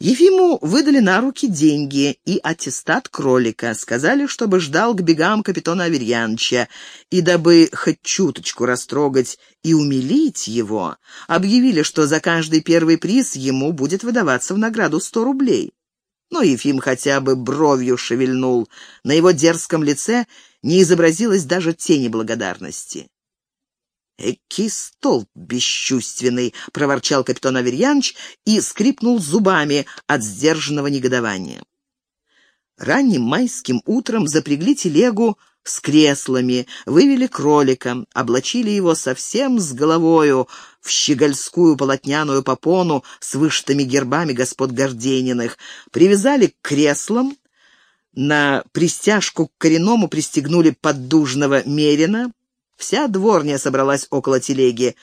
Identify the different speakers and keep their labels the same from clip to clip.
Speaker 1: Ефиму выдали на руки деньги и аттестат кролика. Сказали, чтобы ждал к бегам капитана Аверьяновича, и дабы хоть чуточку растрогать и умилить его, объявили, что за каждый первый приз ему будет выдаваться в награду сто рублей. Но Ефим хотя бы бровью шевельнул. На его дерзком лице не изобразилось даже тени благодарности. «Эки столб бесчувственный!» — проворчал капитан Аверьянович и скрипнул зубами от сдержанного негодования. Ранним майским утром запрягли телегу с креслами, вывели кролика, облачили его совсем с головою в щегольскую полотняную попону с вышитыми гербами господ Гордениных, привязали к креслам, на пристяжку к коренному пристегнули поддужного мерина, Вся дворня собралась около телеги.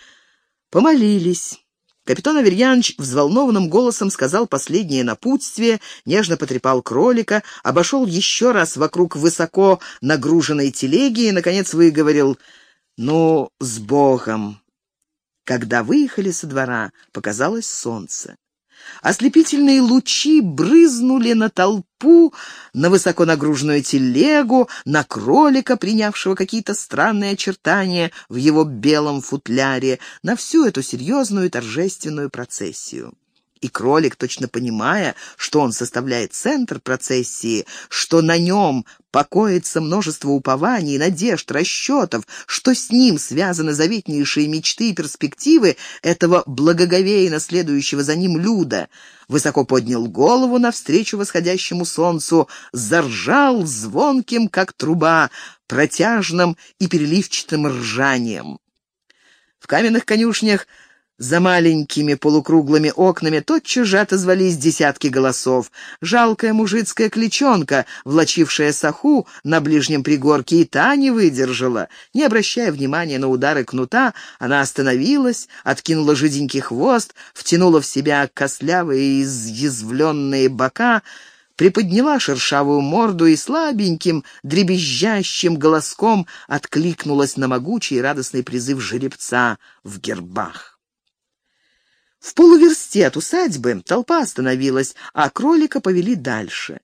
Speaker 1: Помолились. Капитан Аверьянович взволнованным голосом сказал последнее напутствие, нежно потрепал кролика, обошел еще раз вокруг высоко нагруженной телеги и, наконец, выговорил «Ну, с Богом!». Когда выехали со двора, показалось солнце. Ослепительные лучи брызнули на толпу, на высоко нагруженную телегу, на кролика, принявшего какие-то странные очертания в его белом футляре, на всю эту серьезную торжественную процессию. И кролик, точно понимая, что он составляет центр процессии, что на нем покоится множество упований, надежд, расчетов, что с ним связаны заветнейшие мечты и перспективы этого благоговейно следующего за ним люда, высоко поднял голову навстречу восходящему солнцу, заржал звонким, как труба, протяжным и переливчатым ржанием. В каменных конюшнях за маленькими полукруглыми окнами тотчас же отозвались десятки голосов. Жалкая мужицкая кличонка, влачившая саху на ближнем пригорке, и та не выдержала. Не обращая внимания на удары кнута, она остановилась, откинула жиденький хвост, втянула в себя костлявые и изъязвленные бока, приподняла шершавую морду и слабеньким, дребезжащим голоском откликнулась на могучий и радостный призыв жеребца в гербах. В полуверсте от усадьбы толпа остановилась, а кролика повели дальше.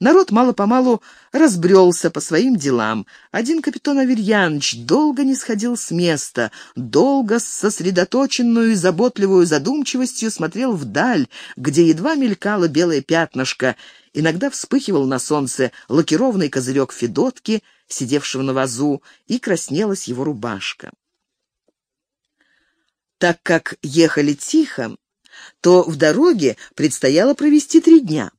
Speaker 1: Народ мало-помалу разбрелся по своим делам. Один капитан Аверьяныч долго не сходил с места, долго с сосредоточенную и заботливую задумчивостью смотрел вдаль, где едва мелькало белое пятнышко. Иногда вспыхивал на солнце лакированный козырек Федотки, сидевшего на вазу, и краснелась его рубашка. Так как ехали тихо, то в дороге предстояло провести три дня.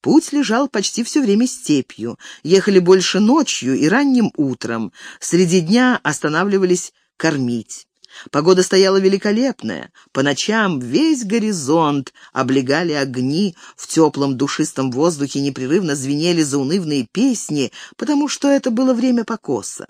Speaker 1: Путь лежал почти все время степью. Ехали больше ночью и ранним утром. Среди дня останавливались кормить. Погода стояла великолепная. По ночам весь горизонт облегали огни, в теплом душистом воздухе непрерывно звенели заунывные песни, потому что это было время покоса.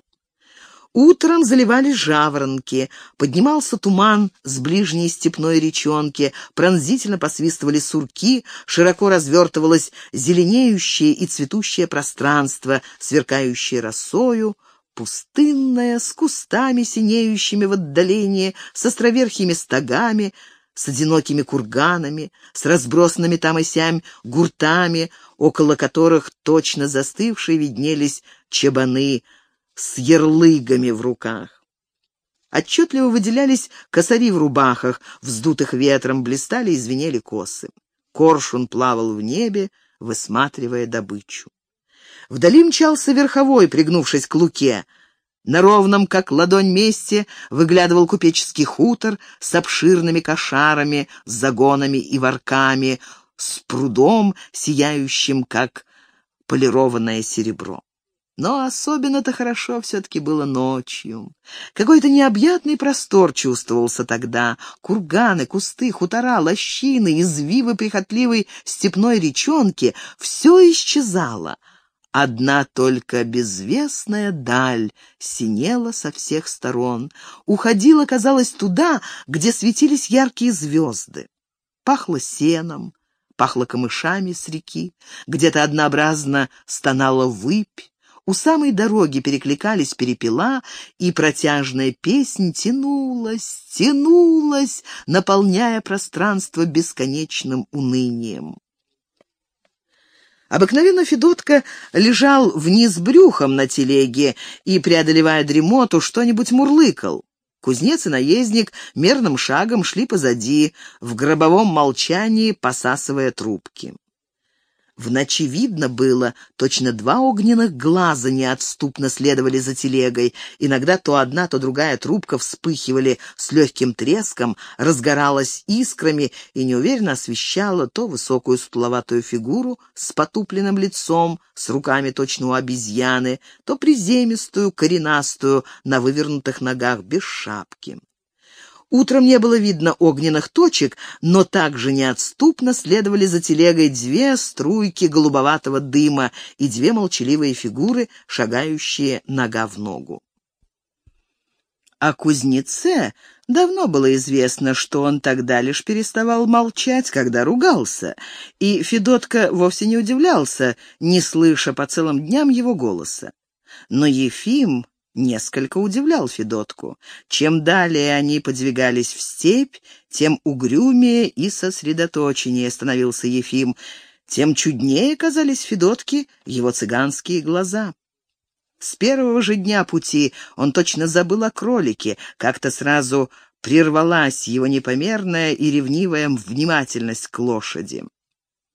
Speaker 1: Утром заливали жаворонки, поднимался туман с ближней степной речонки, пронзительно посвистывали сурки, широко развертывалось зеленеющее и цветущее пространство, сверкающее росою, пустынное, с кустами синеющими в отдалении, с островерхими стогами, с одинокими курганами, с разбросанными там и сям гуртами, около которых точно застывшие виднелись чабаны — с ярлыгами в руках. Отчетливо выделялись косари в рубахах, вздутых ветром, блистали и звенели косы. Коршун плавал в небе, высматривая добычу. Вдали мчался верховой, пригнувшись к луке. На ровном, как ладонь месте, выглядывал купеческий хутор с обширными кошарами, загонами и ворками, с прудом, сияющим, как полированное серебро. Но особенно-то хорошо все-таки было ночью. Какой-то необъятный простор чувствовался тогда. Курганы, кусты, хутора, лощины, извивы прихотливой степной речонки — все исчезало. Одна только безвестная даль синела со всех сторон, уходила, казалось, туда, где светились яркие звезды. Пахло сеном, пахло камышами с реки, где-то однообразно стонала выпь, у самой дороги перекликались перепела, и протяжная песнь тянулась, тянулась, наполняя пространство бесконечным унынием. Обыкновенно Федотка лежал вниз брюхом на телеге и, преодолевая дремоту, что-нибудь мурлыкал. Кузнец и наездник мерным шагом шли позади, в гробовом молчании посасывая трубки. В ночи видно было, точно два огненных глаза неотступно следовали за телегой. Иногда то одна, то другая трубка вспыхивали с легким треском, разгоралась искрами и неуверенно освещала то высокую сутуловатую фигуру с потупленным лицом, с руками точно у обезьяны, то приземистую, коренастую, на вывернутых ногах, без шапки. Утром не было видно огненных точек, но также неотступно следовали за телегой две струйки голубоватого дыма и две молчаливые фигуры, шагающие нога в ногу. О кузнеце давно было известно, что он тогда лишь переставал молчать, когда ругался, и Федотка вовсе не удивлялся, не слыша по целым дням его голоса. Но Ефим несколько удивлял Федотку. Чем далее они подвигались в степь, тем угрюмее и сосредоточеннее становился Ефим, тем чуднее казались Федотке его цыганские глаза. С первого же дня пути он точно забыл о кролике, как-то сразу прервалась его непомерная и ревнивая внимательность к лошади.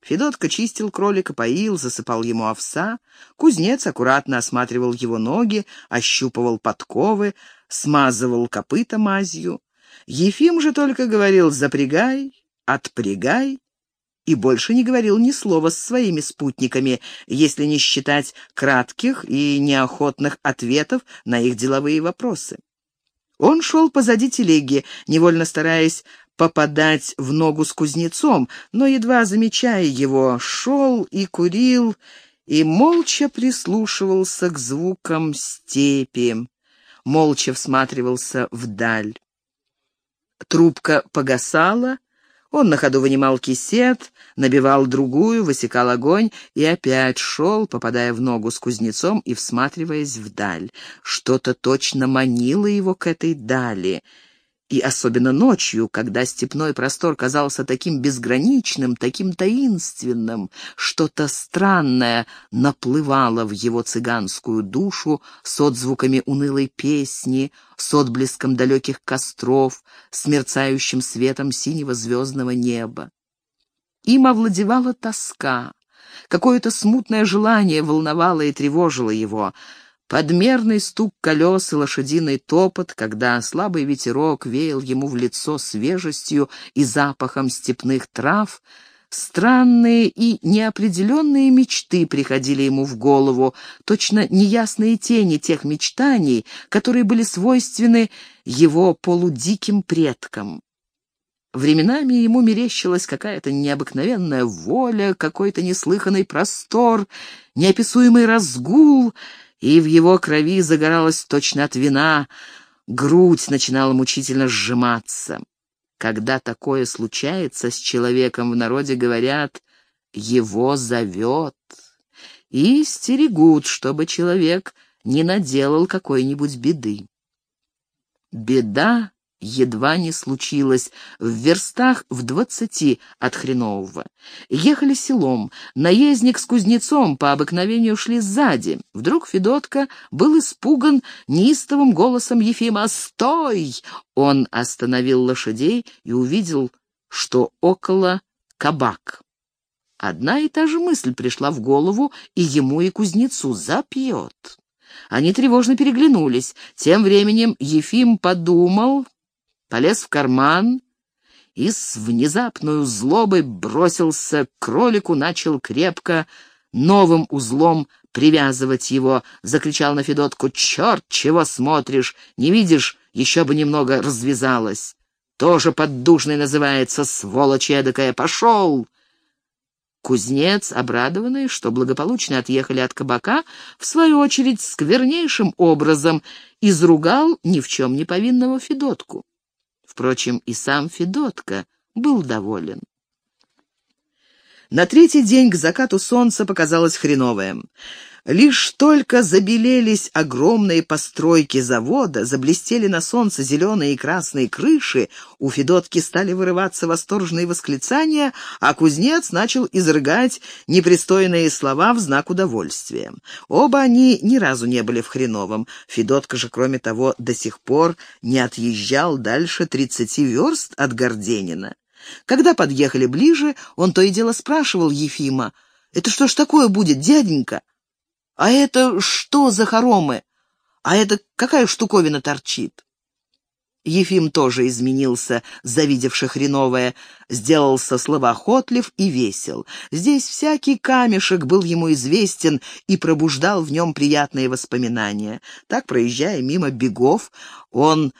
Speaker 1: Федотка чистил кролика, поил, засыпал ему овса. Кузнец аккуратно осматривал его ноги, ощупывал подковы, смазывал копыта мазью. Ефим же только говорил «запрягай», «отпрягай» и больше не говорил ни слова с своими спутниками, если не считать кратких и неохотных ответов на их деловые вопросы. Он шел позади телеги, невольно стараясь попадать в ногу с кузнецом, но, едва замечая его, шел и курил, и молча прислушивался к звукам степи, молча всматривался вдаль. Трубка погасала, он на ходу вынимал кисет, набивал другую, высекал огонь и опять шел, попадая в ногу с кузнецом и всматриваясь вдаль. Что-то точно манило его к этой дали — и особенно ночью, когда степной простор казался таким безграничным, таким таинственным, что-то странное наплывало в его цыганскую душу с отзвуками унылой песни, с отблеском далеких костров, с мерцающим светом синего звездного неба. Им овладевала тоска, какое-то смутное желание волновало и тревожило его — Подмерный стук колес и лошадиный топот, когда слабый ветерок веял ему в лицо свежестью и запахом степных трав, странные и неопределенные мечты приходили ему в голову, точно неясные тени тех мечтаний, которые были свойственны его полудиким предкам. Временами ему мерещилась какая-то необыкновенная воля, какой-то неслыханный простор, неописуемый разгул — и в его крови загоралась точно от вина, грудь начинала мучительно сжиматься. Когда такое случается с человеком, в народе говорят «его зовет» и стерегут, чтобы человек не наделал какой-нибудь беды. Беда едва не случилось, в верстах в двадцати от Хренового. Ехали селом, наездник с кузнецом по обыкновению шли сзади. Вдруг Федотка был испуган неистовым голосом Ефима «Стой!». Он остановил лошадей и увидел, что около кабак. Одна и та же мысль пришла в голову и ему, и кузнецу «Запьет». Они тревожно переглянулись. Тем временем Ефим подумал, полез в карман и с внезапной злобой бросился к кролику, начал крепко новым узлом привязывать его, закричал на Федотку, «Черт, чего смотришь? Не видишь, еще бы немного развязалась. Тоже поддужный называется, сволочь эдакая, пошел!» Кузнец, обрадованный, что благополучно отъехали от кабака, в свою очередь сквернейшим образом изругал ни в чем не повинного Федотку. Впрочем, и сам Федотка был доволен. На третий день к закату солнца показалось хреновое. Лишь только забелелись огромные постройки завода, заблестели на солнце зеленые и красные крыши, у Федотки стали вырываться восторженные восклицания, а кузнец начал изрыгать непристойные слова в знак удовольствия. Оба они ни разу не были в Хреновом. Федотка же, кроме того, до сих пор не отъезжал дальше тридцати верст от Горденина. Когда подъехали ближе, он то и дело спрашивал Ефима, «Это что ж такое будет, дяденька?» А это что за хоромы? А это какая штуковина торчит? Ефим тоже изменился, завидевши хреновое, сделался словоохотлив и весел. Здесь всякий камешек был ему известен и пробуждал в нем приятные воспоминания. Так, проезжая мимо бегов, он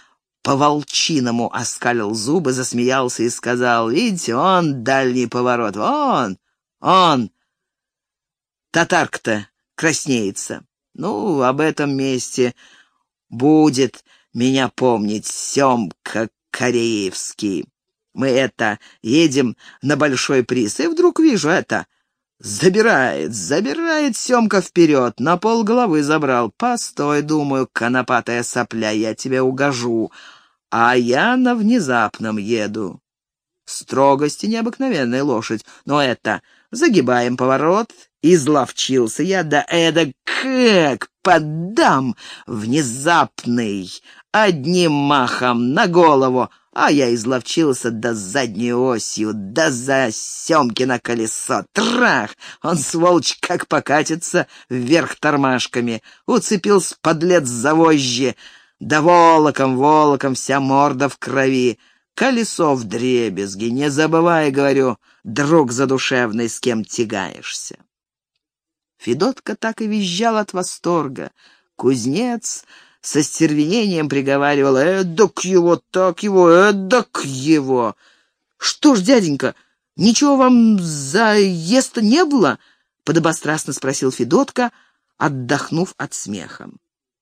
Speaker 1: по-волчиному оскалил зубы, засмеялся и сказал, «Видите, он дальний поворот, он, он, татарка-то краснеется. Ну, об этом месте будет меня помнить Семка Кореевский. Мы это, едем на большой приз, и вдруг вижу это. Забирает, забирает Семка вперед, на пол головы забрал. Постой, думаю, конопатая сопля, я тебе угожу. А я на внезапном еду. Строгости необыкновенная лошадь, но это, загибаем поворот Изловчился я, да эда как поддам внезапный, одним махом на голову, а я изловчился до задней осью, да за Семкино колесо. Трах! Он, сволочь, как покатится вверх тормашками. Уцепился подлец за вожжи, да волоком, волоком вся морда в крови. Колесо в дребезги, не забывай, говорю, друг задушевный, с кем тягаешься. Федотка так и визжал от восторга. Кузнец со стервенением приговаривал «Эдак его, так его, эдак его!» «Что ж, дяденька, ничего вам заеста не было?» — подобострастно спросил Федотка, отдохнув от смеха.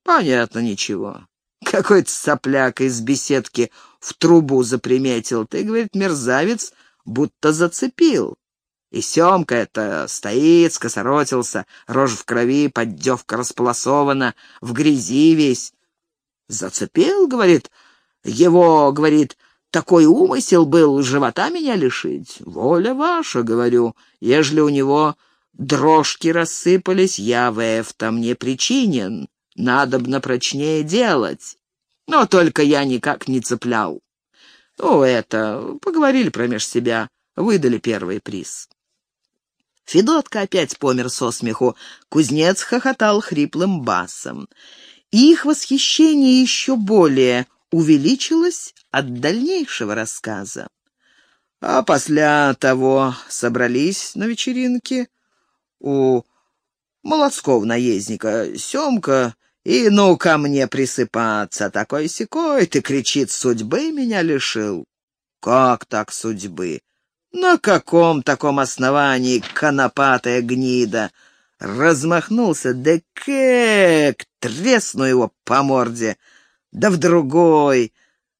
Speaker 1: «Понятно, ничего. Какой-то сопляк из беседки в трубу заприметил. Ты, — говорит, — мерзавец, будто зацепил. И Семка это стоит, скосоротился, рожь в крови, поддевка располосована, в грязи весь. Зацепил, говорит, его, говорит, такой умысел был живота меня лишить. Воля ваша, говорю, ежели у него дрожки рассыпались, я в там не причинен, надобно прочнее делать. Но только я никак не цеплял. Ну, это, поговорили промеж себя, выдали первый приз. Федотка опять помер со смеху. Кузнец хохотал хриплым басом. их восхищение еще более увеличилось от дальнейшего рассказа. А после того собрались на вечеринке у молодского наездника Семка и ну ко мне присыпаться. Такой-сякой ты, кричит, судьбы меня лишил. Как так судьбы? На каком таком основании конопатая гнида? Размахнулся, да как тресну его по морде, да в другой,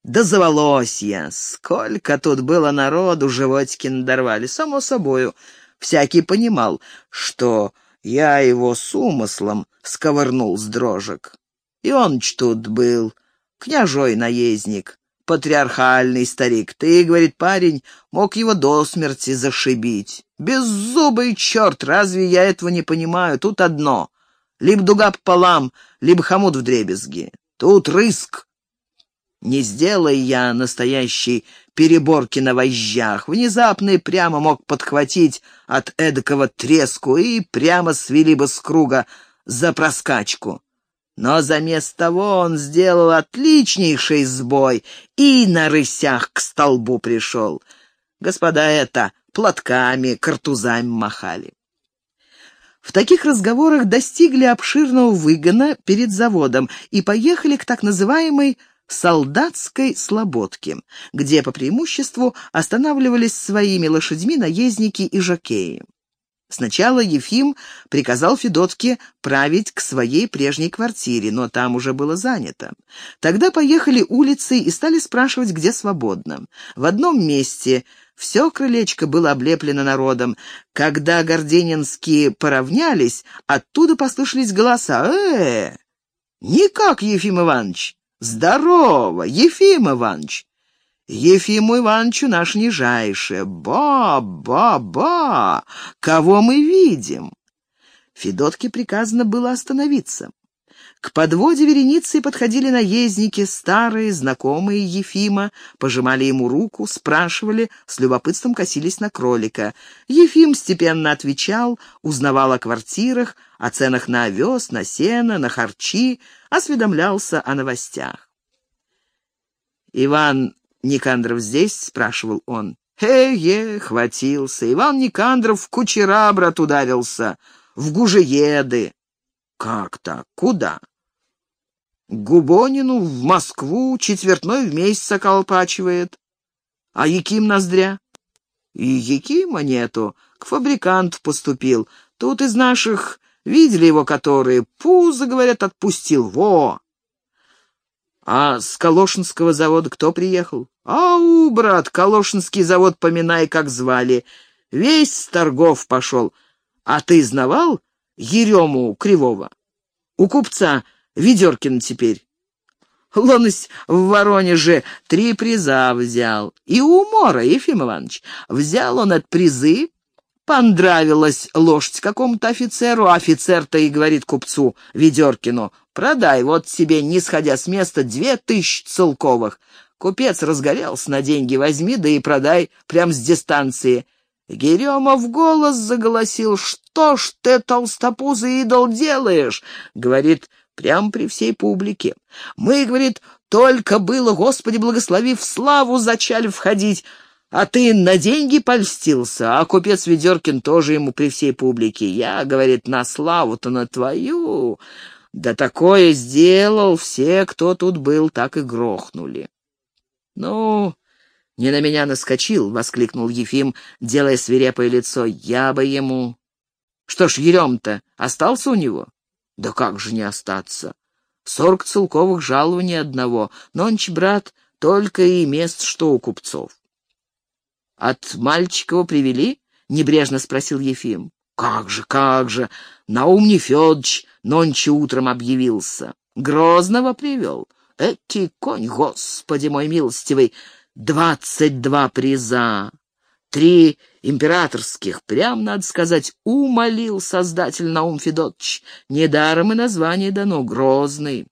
Speaker 1: да заволосья. Сколько тут было народу, животики надорвали. Само собою, всякий понимал, что я его с умыслом сковырнул с дрожек. И он тут был, княжой наездник, патриархальный старик. Ты, — говорит парень, — мог его до смерти зашибить. Беззубый черт, разве я этого не понимаю? Тут одно. Либо дуга пополам, либо хомут в дребезги. Тут рыск. Не сделай я настоящей переборки на вожжах. Внезапно и прямо мог подхватить от эдакого треску и прямо свели бы с круга за проскачку. Но заместо того он сделал отличнейший сбой и на рысях к столбу пришел. Господа это платками, картузами махали. В таких разговорах достигли обширного выгона перед заводом и поехали к так называемой солдатской слободке, где по преимуществу останавливались своими лошадьми наездники и жокеи. Сначала Ефим приказал Федотке править к своей прежней квартире, но там уже было занято. Тогда поехали улицей и стали спрашивать, где свободно. В одном месте все крылечко было облеплено народом. Когда горденинские поравнялись, оттуда послышались голоса. «Э, никак, Ефим Иванович! Здорово, Ефим Иванович! Ефиму Ивановичу наш нижайше. Ба-ба-ба! Кого мы видим?» Федотке приказано было остановиться. К подводе вереницы подходили наездники, старые, знакомые Ефима, пожимали ему руку, спрашивали, с любопытством косились на кролика. Ефим степенно отвечал, узнавал о квартирах, о ценах на овес, на сено, на харчи, осведомлялся о новостях. Иван Никандров здесь?» — спрашивал он. «Э-е, хватился. Иван Никандров в кучера, брат, ударился. В гужееды». «Как так? Куда?» «К Губонину, в Москву, четвертной в месяц околпачивает. А Яким Ноздря?» «И Якима нету. К фабриканту поступил. Тут из наших видели его которые. Пузо, говорят, отпустил. Во!» А с Калошинского завода кто приехал? Ау, брат, Калошинский завод, поминай, как звали. Весь с торгов пошел. А ты знавал Ерему Кривого? У купца Ведеркина теперь. Лонось в Воронеже три приза взял. И у Мора, Ефим Иванович. Взял он от призы, понравилась лошадь какому-то офицеру, а офицер-то и говорит купцу Ведеркину, Продай вот себе, не сходя с места, две тысячи целковых. Купец разгорелся на деньги, возьми, да и продай прямо с дистанции. Герема в голос заголосил, «Что ж ты, толстопузый идол, делаешь?» Говорит, прямо при всей публике. «Мы, — говорит, — только было, Господи, благослови, в славу зачали входить, а ты на деньги польстился, а купец Ведеркин тоже ему при всей публике. Я, — говорит, — на славу-то на твою...» Да такое сделал, все, кто тут был, так и грохнули. Ну, не на меня наскочил, — воскликнул Ефим, делая свирепое лицо. Я бы ему... Что ж, Ерем-то остался у него? Да как же не остаться? Сорок целковых жалований одного. Нонч, брат, только и мест, что у купцов. От Мальчикова привели? — небрежно спросил Ефим. «Как же, как же! Наум Нефедович нонче утром объявился. Грозного привел. Эти конь, господи мой милостивый, двадцать два приза, три императорских, прям, надо сказать, умолил создатель Наум Федотович. Недаром и название дано Грозный.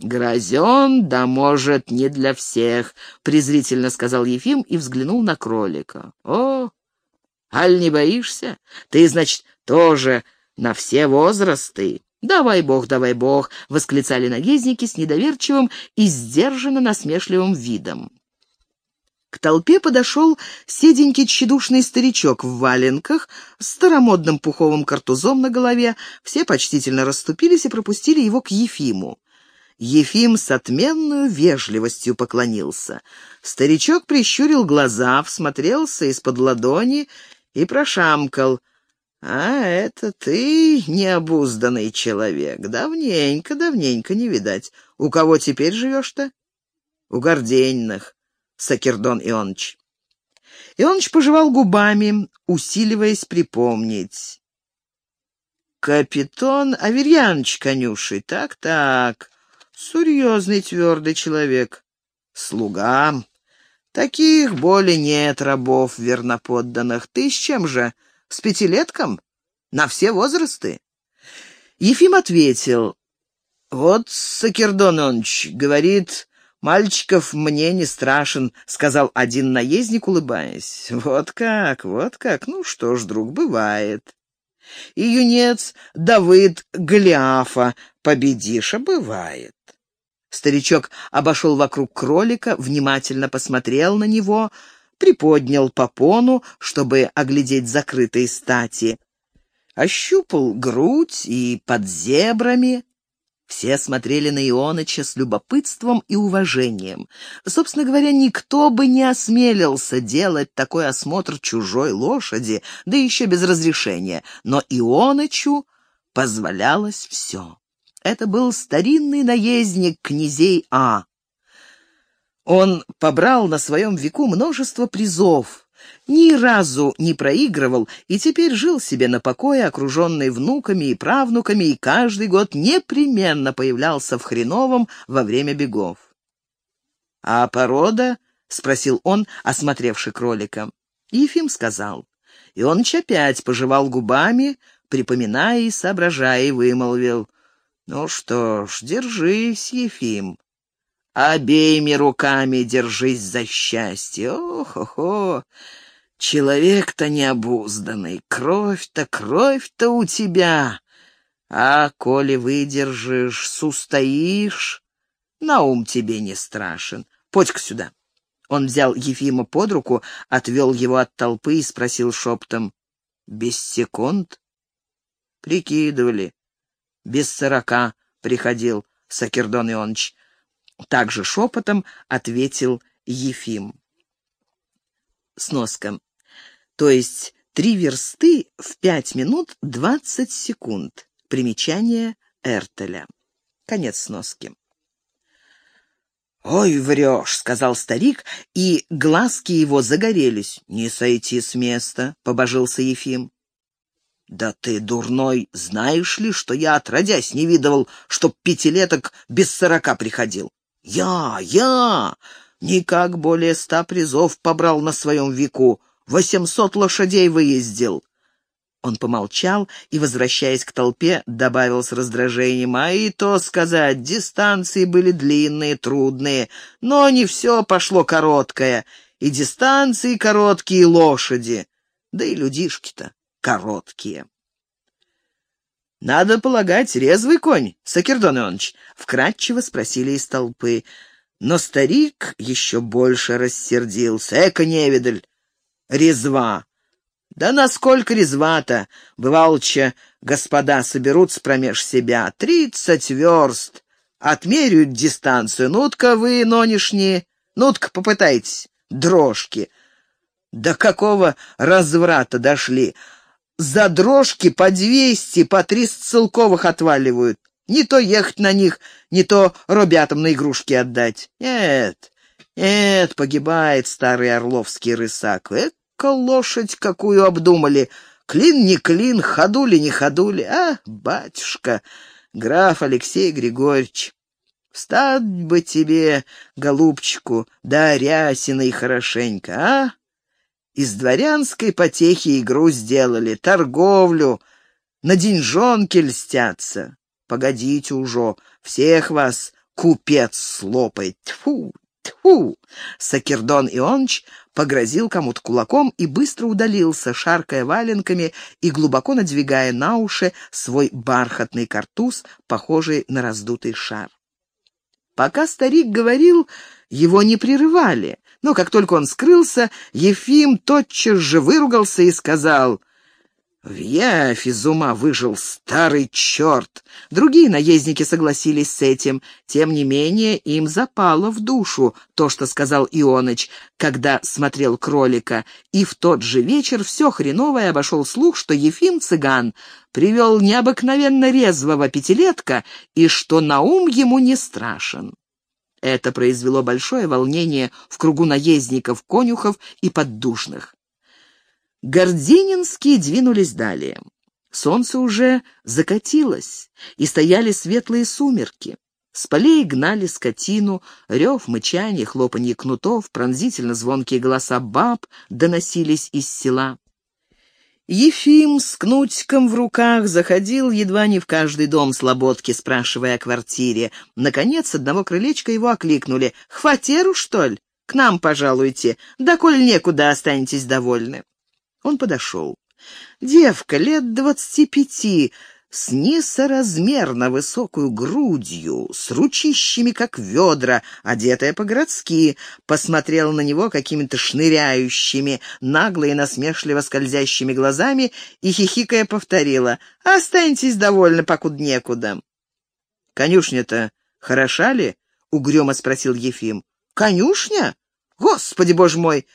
Speaker 1: «Грозен, да, может, не для всех», — презрительно сказал Ефим и взглянул на кролика. «О, Аль не боишься? Ты, значит, тоже на все возрасты. «Давай бог, давай бог!» — восклицали наездники с недоверчивым и сдержанно насмешливым видом. К толпе подошел седенький тщедушный старичок в валенках с старомодным пуховым картузом на голове. Все почтительно расступились и пропустили его к Ефиму. Ефим с отменную вежливостью поклонился. Старичок прищурил глаза, всмотрелся из-под ладони и прошамкал. «А это ты необузданный человек. Давненько, давненько не видать. У кого теперь живешь-то?» «У Горденьных, Сакердон Ионыч». Ионыч пожевал губами, усиливаясь припомнить. «Капитон Аверьяныч конюший, так-так, серьезный твердый человек. Слуга, Таких более нет рабов верноподданных. Ты с чем же? С пятилетком? На все возрасты? Ефим ответил. Вот Сакердон Оныч говорит, мальчиков мне не страшен, сказал один наездник, улыбаясь. Вот как, вот как. Ну что ж, друг, бывает. И юнец Давыд Голиафа победишь, а бывает. Старичок обошел вокруг кролика, внимательно посмотрел на него, приподнял попону, чтобы оглядеть закрытые стати, ощупал грудь и под зебрами. Все смотрели на Ионыча с любопытством и уважением. Собственно говоря, никто бы не осмелился делать такой осмотр чужой лошади, да еще без разрешения, но Ионычу позволялось все. Это был старинный наездник князей А. Он побрал на своем веку множество призов, ни разу не проигрывал и теперь жил себе на покое, окруженный внуками и правнуками, и каждый год непременно появлялся в Хреновом во время бегов. «А порода?» — спросил он, осмотревший кролика. Ефим сказал. И он опять пожевал губами, припоминая и соображая, и вымолвил. «Ну что ж, держись, Ефим. Обеими руками держись за счастье. Ох-охо! Человек-то необузданный, кровь-то, кровь-то у тебя. А коли выдержишь, сустоишь, на ум тебе не страшен. Подь-ка сюда. Он взял Ефима под руку, отвел его от толпы и спросил шептом. «Без секунд?» «Прикидывали. Без сорока приходил Сакердон Ионыч. Также шепотом ответил Ефим. Сноска. То есть три версты в пять минут двадцать секунд. Примечание Эртеля. Конец сноски. «Ой, врешь», — сказал старик, и глазки его загорелись. «Не сойти с места», — побожился Ефим. «Да ты, дурной, знаешь ли, что я отродясь не видывал, чтоб пятилеток без сорока приходил? Я, я, никак более ста призов побрал на своем веку, восемьсот лошадей выездил. Он помолчал и, возвращаясь к толпе, добавил с раздражением, а и то сказать, дистанции были длинные, трудные, но не все пошло короткое, и дистанции короткие, и лошади, да и людишки-то короткие. «Надо полагать, резвый конь, Сакердон Иванович?» — вкратчиво спросили из толпы. Но старик еще больше рассердился. «Эка невидаль! Резва! Да насколько резва-то! Бывалча господа соберутся промеж себя. Тридцать верст! Отмеряют дистанцию. Ну-тка вы, нонешние, ну-тка попытайтесь, дрожки!» До какого разврата дошли? За дрожки по двести, по триста целковых отваливают. Не то ехать на них, не то ребятам на игрушки отдать. Нет, нет, погибает старый орловский рысак. Эка лошадь какую обдумали. Клин не клин, ходули не ходули. А, батюшка, граф Алексей Григорьевич, встать бы тебе, голубчику, да рясиной хорошенько, а? Из дворянской потехи игру сделали, торговлю, на деньжонки льстятся. Погодите уже, всех вас купец слопает. Тьфу, тьфу! Сакердон Ионч погрозил кому-то кулаком и быстро удалился, шаркая валенками и глубоко надвигая на уши свой бархатный картуз, похожий на раздутый шар. Пока старик говорил, его не прерывали. Но как только он скрылся, Ефим тотчас же выругался и сказал «В явь из ума выжил старый черт!» Другие наездники согласились с этим. Тем не менее, им запало в душу то, что сказал Ионыч, когда смотрел кролика, и в тот же вечер все хреновое обошел слух, что Ефим Цыган привел необыкновенно резвого пятилетка и что на ум ему не страшен. Это произвело большое волнение в кругу наездников, конюхов и поддушных. Гордининские двинулись далее. Солнце уже закатилось, и стояли светлые сумерки. С полей гнали скотину, рев, мычание, хлопанье кнутов, пронзительно звонкие голоса баб доносились из села. Ефим с кнутиком в руках заходил едва не в каждый дом слободки, спрашивая о квартире. Наконец, одного крылечка его окликнули. «Хватеру, что ли? К нам пожалуйте. Да коль некуда, останетесь довольны». Он подошел. Девка лет двадцати пяти, с несоразмерно высокую грудью, с ручищами, как ведра, одетая по-городски, посмотрела на него какими-то шныряющими, нагло и насмешливо скользящими глазами и, хихикая, повторила «Останьтесь довольны, покуда некуда». «Конюшня-то хороша ли?» — угрюмо спросил Ефим. «Конюшня? Господи, боже мой!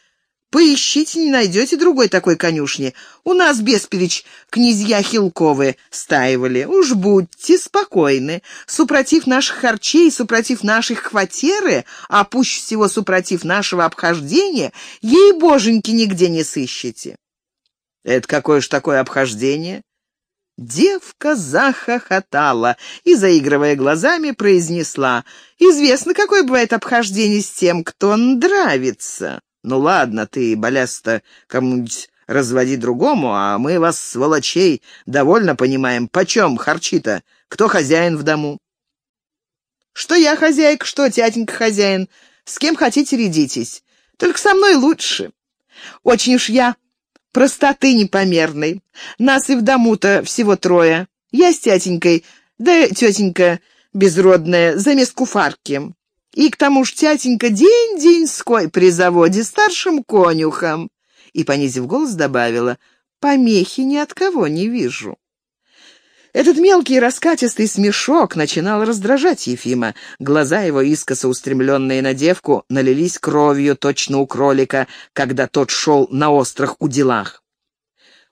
Speaker 1: Поищите, не найдете другой такой конюшни. У нас бесперечь князья Хилковы стаивали. Уж будьте спокойны. Супротив наших харчей, супротив наших хватеры, а пусть всего супротив нашего обхождения, ей-боженьки нигде не сыщете. Это какое ж такое обхождение? Девка захохотала и, заигрывая глазами, произнесла, «Известно, какое бывает обхождение с тем, кто нравится». «Ну ладно, ты, баляста, кому-нибудь разводи другому, а мы вас, сволочей, довольно понимаем. Почем харчи-то? Кто хозяин в дому?» «Что я хозяйка, что тятенька хозяин. С кем хотите, рядитесь. Только со мной лучше. Очень уж я простоты непомерной. Нас и в дому-то всего трое. Я с тятенькой, да тетенька безродная, замест куфарки. И к тому ж тятенька день-деньской при заводе старшим конюхом. И, понизив голос, добавила, помехи ни от кого не вижу. Этот мелкий раскатистый смешок начинал раздражать Ефима. Глаза его, искоса устремленные на девку, налились кровью точно у кролика, когда тот шел на острых уделах.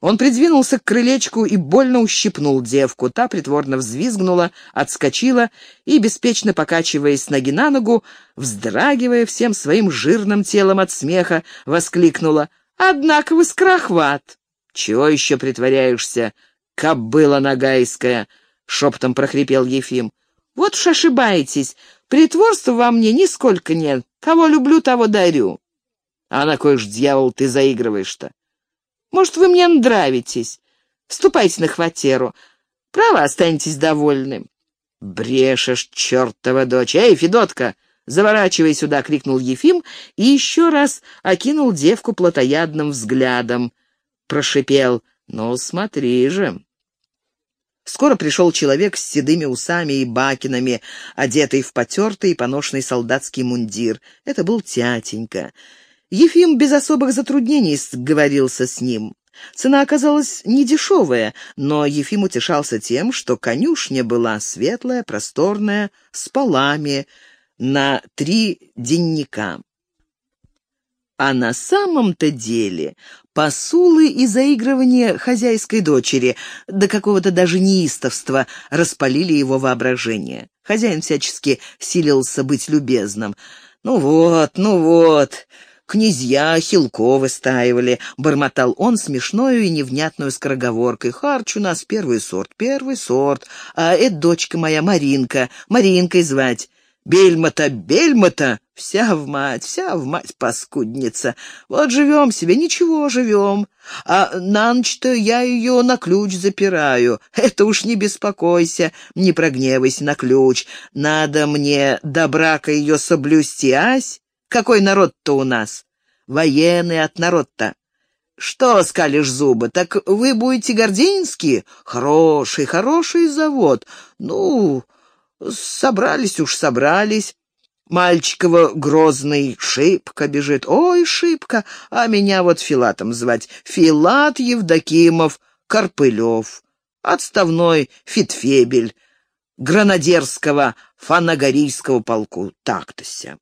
Speaker 1: Он придвинулся к крылечку и больно ущипнул девку. Та притворно взвизгнула, отскочила и, беспечно покачиваясь ноги на ногу, вздрагивая всем своим жирным телом от смеха, воскликнула «Однако вы скрохват!» «Чего еще притворяешься, кобыла нагайская?» — шепотом прохрипел Ефим. «Вот уж ошибаетесь. Притворства во мне нисколько нет. Кого люблю, того дарю». «А на кой ж дьявол ты заигрываешь-то?» Может, вы мне нравитесь. Ступайте на хватеру. Право, останетесь довольны. Брешешь, чертова дочь. Эй, Федотка, заворачивай сюда, крикнул Ефим и еще раз окинул девку плотоядным взглядом. Прошипел. Ну, смотри же. Скоро пришел человек с седыми усами и бакинами, одетый в потертый и поношенный солдатский мундир. Это был тятенька. Ефим без особых затруднений сговорился с ним. Цена оказалась недешевая, но Ефим утешался тем, что конюшня была светлая, просторная, с полами, на три денника. А на самом-то деле посулы и заигрывания хозяйской дочери до какого-то даже неистовства распалили его воображение. Хозяин всячески силился быть любезным. «Ну вот, ну вот, князья Хилковы стаивали», — бормотал он смешную и невнятную скороговоркой. «Харч у нас первый сорт, первый сорт, а это дочка моя Маринка, Маринкой звать». Бельмота, бельмота, вся в мать, вся в мать паскудница. Вот живем себе, ничего живем. А на ночь-то я ее на ключ запираю. Это уж не беспокойся, не прогневайся на ключ. Надо мне до брака ее соблюсти, ась. Какой народ-то у нас? Военный от народ-то. Что скалишь зубы? Так вы будете Гординский? Хороший, хороший завод. Ну, собрались уж собрались. Мальчикова грозный шибко бежит. Ой, шибко, а меня вот Филатом звать. Филат Евдокимов Карпылев. Отставной фитфебель. Гранадерского фанагорийского полку. Так-то-ся.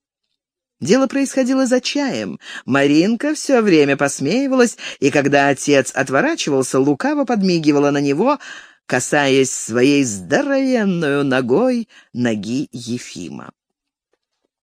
Speaker 1: Дело происходило за чаем. Маринка все время посмеивалась, и когда отец отворачивался, лукаво подмигивала на него, касаясь своей здоровенную ногой ноги Ефима.